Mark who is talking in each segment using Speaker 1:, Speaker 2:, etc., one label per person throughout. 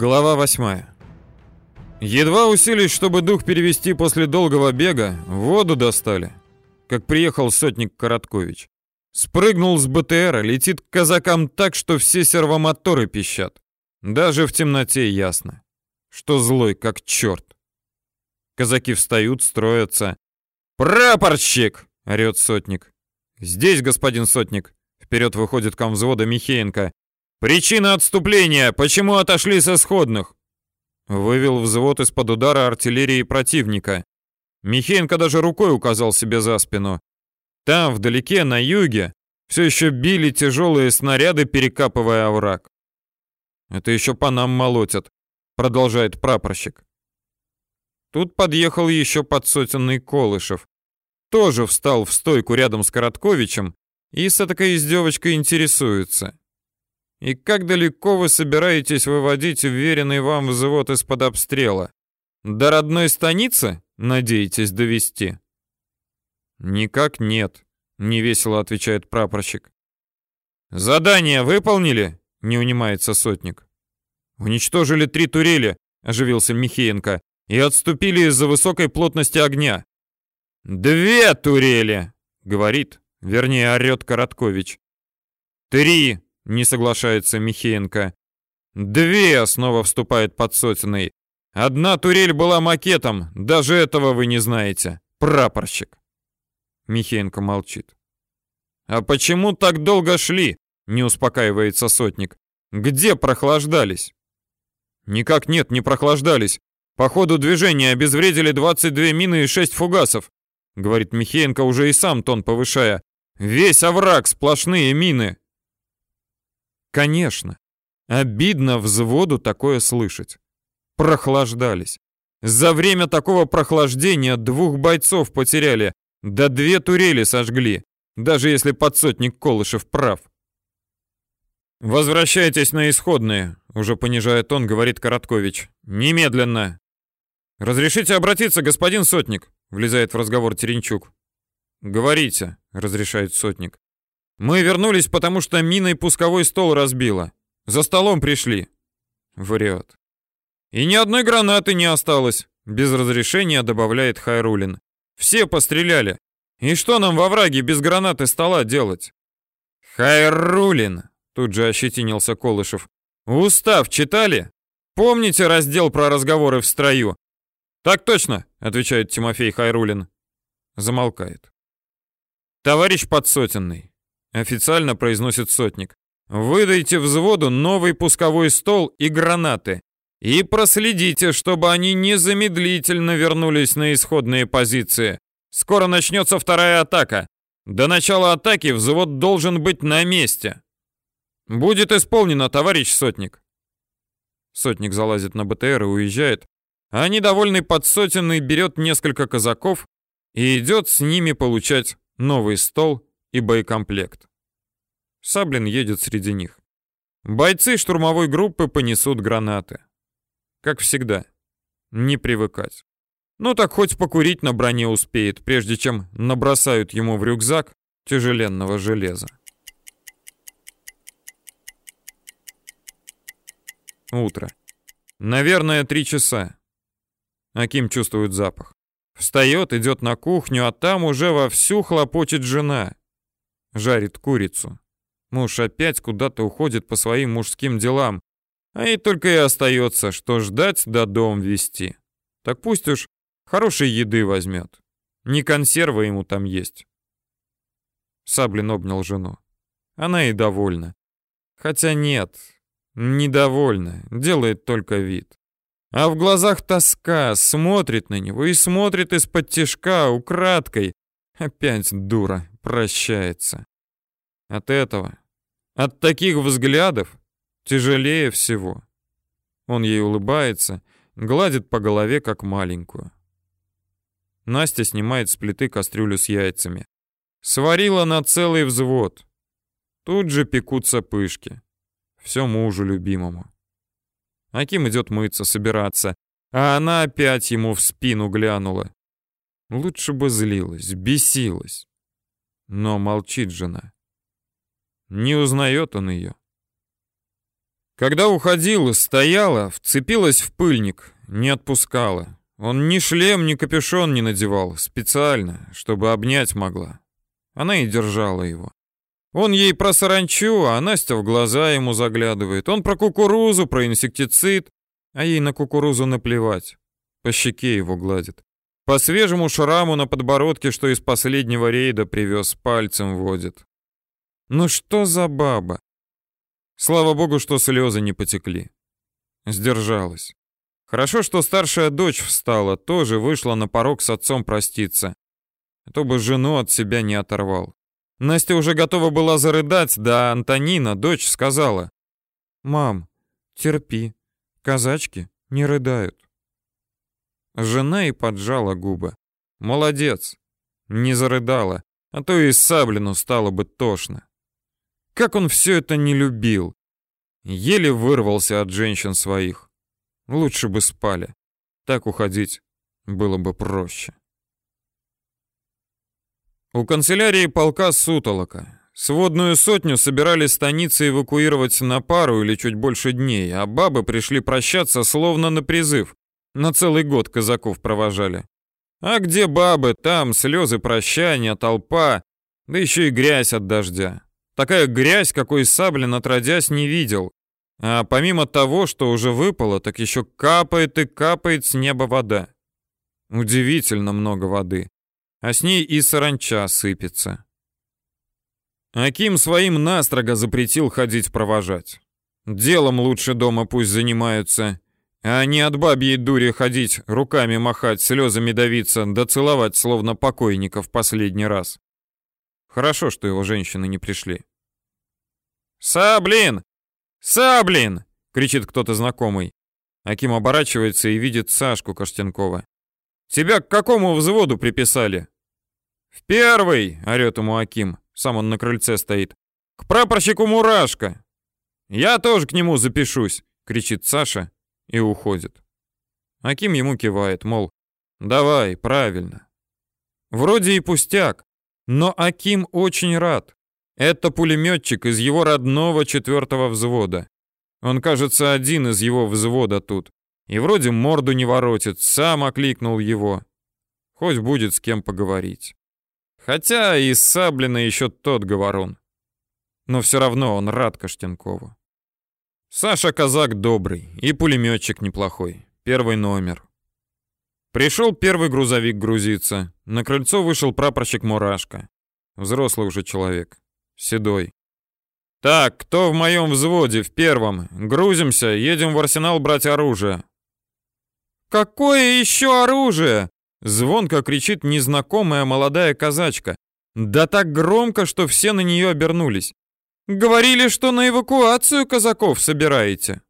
Speaker 1: Глава 8. Едва уселись, чтобы дух перевести после долгого бега, воду достали. Как приехал сотник Короткович. Спрыгнул с БТРа, летит к казакам так, что все сервомоторы пищат. Даже в темноте ясно, что злой как черт. Казаки встают, строятся. «Прапорщик!» — орет сотник. «Здесь, господин сотник!» Вперед выходит комвзвода Михеенко. «Причина отступления! Почему отошли со сходных?» Вывел взвод из-под удара артиллерии противника. Михеенко даже рукой указал себе за спину. Там, вдалеке, на юге, все еще били тяжелые снаряды, перекапывая овраг. «Это еще по нам молотят», — продолжает прапорщик. Тут подъехал еще подсотенный Колышев. Тоже встал в стойку рядом с Коротковичем и с такой издевочкой интересуется. И как далеко вы собираетесь выводить уверенный вам взвод из-под обстрела? До родной станицы надеетесь довести? Никак нет, невесело отвечает прапорщик. Задание выполнили? Не унимается сотник. Уничтожили три турели, оживился Михеенко, и отступили из-за высокой плотности огня. Две турели, говорит, вернее, орет Короткович. Три, не соглашается Михеенко. Две, снова вступает подсотенный. Одна турель была макетом, даже этого вы не знаете. Прапорщик. Михеенко молчит. А почему так долго шли? Не успокаивается сотник. Где прохлаждались? Никак нет, не прохлаждались. По ходу движения обезвредили 22 мины и 6 фугасов, говорит Михеенко уже и сам тон повышая. Весь овраг сплошные мины. Конечно, обидно взводу такое слышать. Прохлаждались. За время такого прохлаждения двух бойцов потеряли, да две турели сожгли, даже если подсотник Колышев прав. «Возвращайтесь на исходные», — уже понижая тон, говорит Короткович. «Немедленно». «Разрешите обратиться, господин Сотник?» — влезает в разговор Теренчук. «Говорите», — разрешает Сотник. Мы вернулись, потому что миной пусковой стол разбила. За столом пришли. Врет. И ни одной гранаты не осталось, без разрешения добавляет Хайрулин. Все постреляли. И что нам во враге без гранаты стола делать? Хайрулин, тут же ощетинился Колышев. Устав читали? Помните раздел про разговоры в строю? Так точно, отвечает Тимофей Хайрулин. Замолкает. Товарищ подсотенный, Официально произносит сотник. Выдайте взводу новый пусковой стол и гранаты. И проследите, чтобы они незамедлительно вернулись на исходные позиции. Скоро начнется вторая атака. До начала атаки взвод должен быть на месте. Будет исполнено, товарищ сотник. Сотник залазит на БТР и уезжает, а недовольный подсотенный берет несколько казаков и идет с ними получать новый стол и боекомплект. Саблин едет среди них. Бойцы штурмовой группы понесут гранаты. Как всегда. Не привыкать. Ну так хоть покурить на броне успеет, прежде чем набросают ему в рюкзак тяжеленного железа. Утро. Наверное, три часа. Аким чувствует запах. Встает, идет на кухню, а там уже вовсю хлопочет жена жарит курицу. Муж опять куда-то уходит по своим мужским делам, а ей только и остается, что ждать до дом вести. Так пусть уж хорошей еды возьмет. Не консервы ему там есть. Саблин обнял жену. Она и довольна. Хотя нет, недовольна, делает только вид. А в глазах тоска, смотрит на него и смотрит из-под тишка, украдкой. Опять дура прощается. От этого, от таких взглядов тяжелее всего. Он ей улыбается, гладит по голове, как маленькую. Настя снимает с плиты кастрюлю с яйцами. Сварила на целый взвод. Тут же пекутся пышки. Все мужу любимому. Аким идет мыться, собираться, а она опять ему в спину глянула. Лучше бы злилась, бесилась. Но молчит жена. Не узнает он ее. Когда уходил, стояла, вцепилась в пыльник, не отпускала. Он ни шлем, ни капюшон не надевал, специально, чтобы обнять могла. Она и держала его. Он ей про саранчу, а Настя в глаза ему заглядывает. Он про кукурузу, про инсектицид, а ей на кукурузу наплевать. По щеке его гладит. По свежему шраму на подбородке, что из последнего рейда привез, пальцем водит. Ну что за баба? Слава богу, что слезы не потекли. Сдержалась. Хорошо, что старшая дочь встала, тоже вышла на порог с отцом проститься. А то бы жену от себя не оторвал. Настя уже готова была зарыдать, да Антонина, дочь, сказала. «Мам, терпи, казачки не рыдают». Жена и поджала губы. Молодец. Не зарыдала, а то и саблину стало бы тошно. Как он все это не любил. Еле вырвался от женщин своих. Лучше бы спали. Так уходить было бы проще. У канцелярии полка Сутолока. Сводную сотню собирались станицы эвакуировать на пару или чуть больше дней, а бабы пришли прощаться словно на призыв. На целый год казаков провожали. А где бабы, там слезы прощания, толпа, да еще и грязь от дождя. Такая грязь, какой Саблин отродясь не видел. А помимо того, что уже выпало, так еще капает и капает с неба вода. Удивительно много воды. А с ней и саранча сыпется. Аким своим настрого запретил ходить провожать. Делом лучше дома пусть занимаются. А не от бабьей дури ходить, руками махать, слезами давиться, да целовать, словно покойника в последний раз. Хорошо, что его женщины не пришли. «Саблин! Саблин!» — кричит кто-то знакомый. Аким оборачивается и видит Сашку Каштенкова. «Тебя к какому взводу приписали?» «В первый!» — орёт ему Аким. Сам он на крыльце стоит. «К прапорщику Мурашко!» «Я тоже к нему запишусь!» — кричит Саша и уходит. Аким ему кивает, мол, давай, правильно. Вроде и пустяк, но Аким очень рад. Это пулеметчик из его родного четвертого взвода. Он, кажется, один из его взвода тут. И вроде морду не воротит, сам окликнул его. Хоть будет с кем поговорить. Хотя и Саблина еще тот говорун. Но все равно он рад Каштенкову. Саша казак добрый и пулеметчик неплохой. Первый номер. Пришел первый грузовик грузиться. На крыльцо вышел прапорщик Мурашко. Взрослый уже человек. Седой. «Так, кто в моем взводе, в первом? Грузимся, едем в арсенал брать оружие». «Какое еще оружие?» Звонко кричит незнакомая молодая казачка. Да так громко, что все на нее обернулись. Говорили, что на эвакуацию казаков собираете.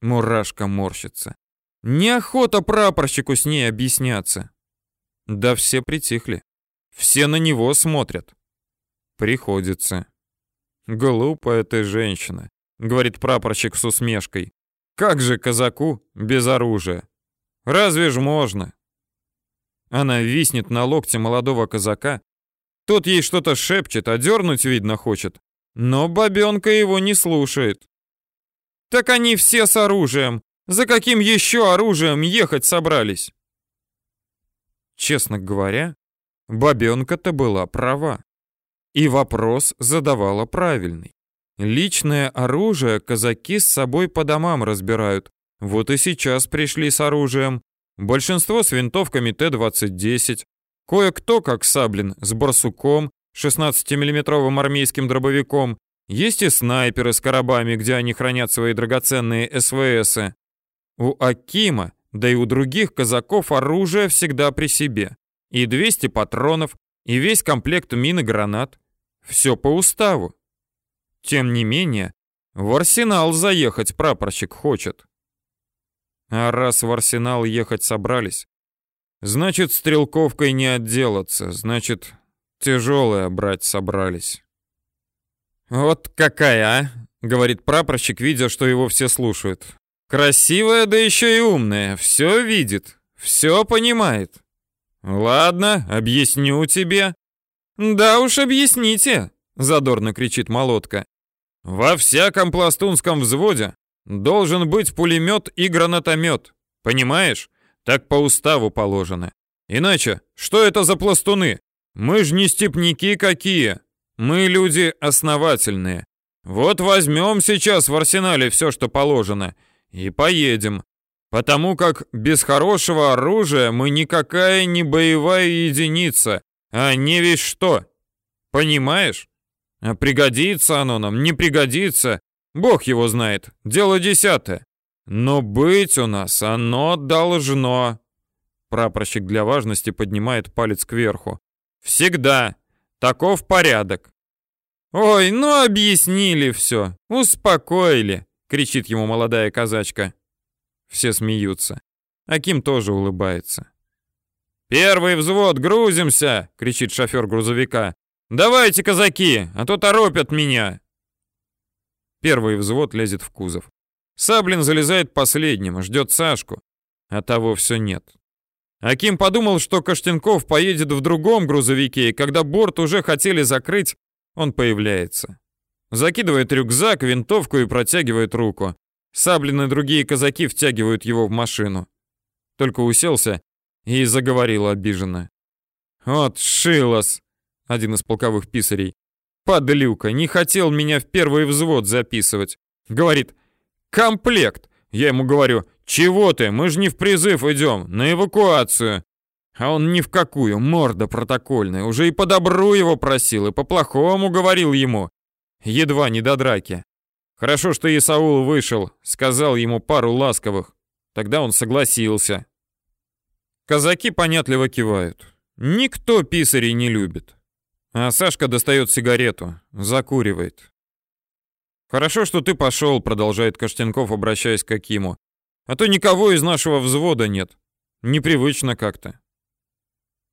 Speaker 1: Мурашка морщится. Неохота прапорщику с ней объясняться. Да все притихли. Все на него смотрят. Приходится. Глупая ты женщина, говорит прапорщик с усмешкой. Как же казаку без оружия? Разве ж можно? Она виснет на локте молодого казака. Тот ей что-то шепчет, а дернуть, видно, хочет. Но бабенка его не слушает. Так они все с оружием. За каким еще оружием ехать собрались? Честно говоря, бабенка-то была права. И вопрос задавала правильный. Личное оружие казаки с собой по домам разбирают. Вот и сейчас пришли с оружием. Большинство с винтовками Т-2010. Кое-кто, как Саблин, с барсуком, 16-миллиметровым армейским дробовиком, есть и снайперы с коробами, где они хранят свои драгоценные СВСы. У Акима, да и у других казаков оружие всегда при себе. И 200 патронов, и весь комплект мин и гранат. Все по уставу. Тем не менее, в арсенал заехать прапорщик хочет. А раз в арсенал ехать собрались, значит, стрелковкой не отделаться, значит, Тяжелое брать собрались. Вот какая, а? говорит прапорщик, видя, что его все слушают. Красивая, да еще и умная, все видит, все понимает. Ладно, объясню тебе. Да уж объясните, задорно кричит молотка. Во всяком пластунском взводе должен быть пулемет и гранатомет. Понимаешь? Так по уставу положено. Иначе, что это за пластуны? Мы ж не степняки какие. Мы люди основательные. Вот возьмем сейчас в арсенале все, что положено, и поедем. Потому как без хорошего оружия мы никакая не боевая единица, а не весь что. Понимаешь? А пригодится оно нам, не пригодится, бог его знает, дело десятое. Но быть у нас оно должно. Прапорщик для важности поднимает палец кверху. Всегда. Таков порядок. Ой, ну объяснили все, успокоили, кричит ему молодая казачка. Все смеются. Аким тоже улыбается. «Первый взвод, грузимся!» — кричит шофер грузовика. «Давайте, казаки, а то торопят меня!» Первый взвод лезет в кузов. Саблин залезает последним, ждет Сашку. А того все нет. Аким подумал, что Каштенков поедет в другом грузовике, и когда борт уже хотели закрыть, он появляется. Закидывает рюкзак, винтовку и протягивает руку. Саблин и другие казаки втягивают его в машину. Только уселся и заговорил обиженно. «Вот шилос!» — один из полковых писарей. «Подлюка, не хотел меня в первый взвод записывать. Говорит, комплект. Я ему говорю, чего ты, мы же не в призыв идем, на эвакуацию. А он ни в какую, морда протокольная. Уже и по добру его просил, и по плохому говорил ему. Едва не до драки. Хорошо, что Исаул вышел, сказал ему пару ласковых. Тогда он согласился. Казаки понятливо кивают. Никто писарей не любит. А Сашка достает сигарету, закуривает. «Хорошо, что ты пошел», — продолжает Каштенков, обращаясь к Акиму. «А то никого из нашего взвода нет. Непривычно как-то».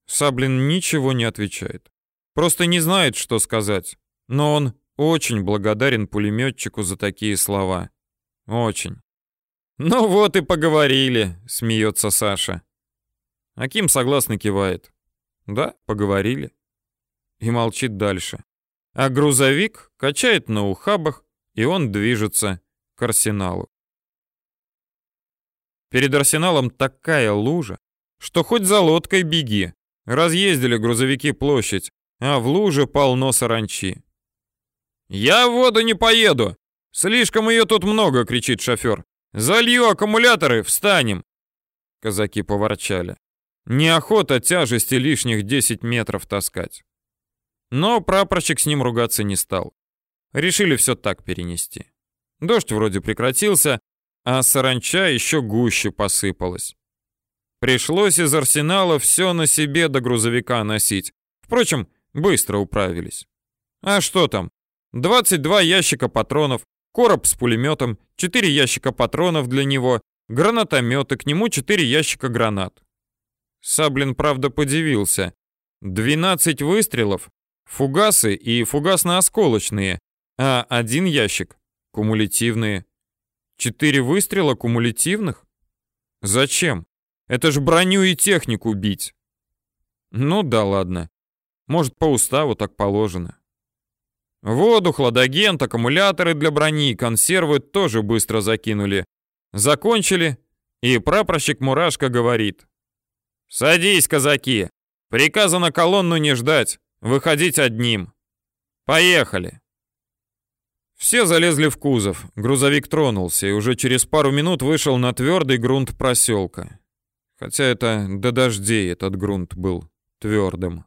Speaker 1: Саблин ничего не отвечает. Просто не знает, что сказать. Но он очень благодарен пулеметчику за такие слова. Очень. «Ну вот и поговорили», — смеется Саша. Аким согласно кивает. «Да, поговорили». И молчит дальше. А грузовик качает на ухабах, и он движется к арсеналу. Перед арсеналом такая лужа, что хоть за лодкой беги. Разъездили грузовики площадь, а в луже полно саранчи. «Я в воду не поеду! Слишком ее тут много!» — кричит шофер. «Залью аккумуляторы, встанем!» Казаки поворчали. Неохота тяжести лишних 10 метров таскать. Но прапорщик с ним ругаться не стал. Решили все так перенести. Дождь вроде прекратился, а саранча еще гуще посыпалась. Пришлось из арсенала все на себе до грузовика носить. Впрочем, быстро управились. А что там? 22 ящика патронов, короб с пулеметом, 4 ящика патронов для него, гранатометы, к нему 4 ящика гранат. Саблин, правда, подивился. 12 выстрелов, фугасы и фугасно-осколочные, а один ящик — кумулятивные. Четыре выстрела кумулятивных? Зачем? Это ж броню и технику бить. Ну да ладно. Может, по уставу так положено. Воду, хладагент, аккумуляторы для брони, консервы тоже быстро закинули. Закончили, и прапорщик Мурашка говорит. «Садись, казаки! Приказано колонну не ждать, выходить одним. Поехали!» Все залезли в кузов, грузовик тронулся и уже через пару минут вышел на твердый грунт проселка. Хотя это до дождей этот грунт был твердым.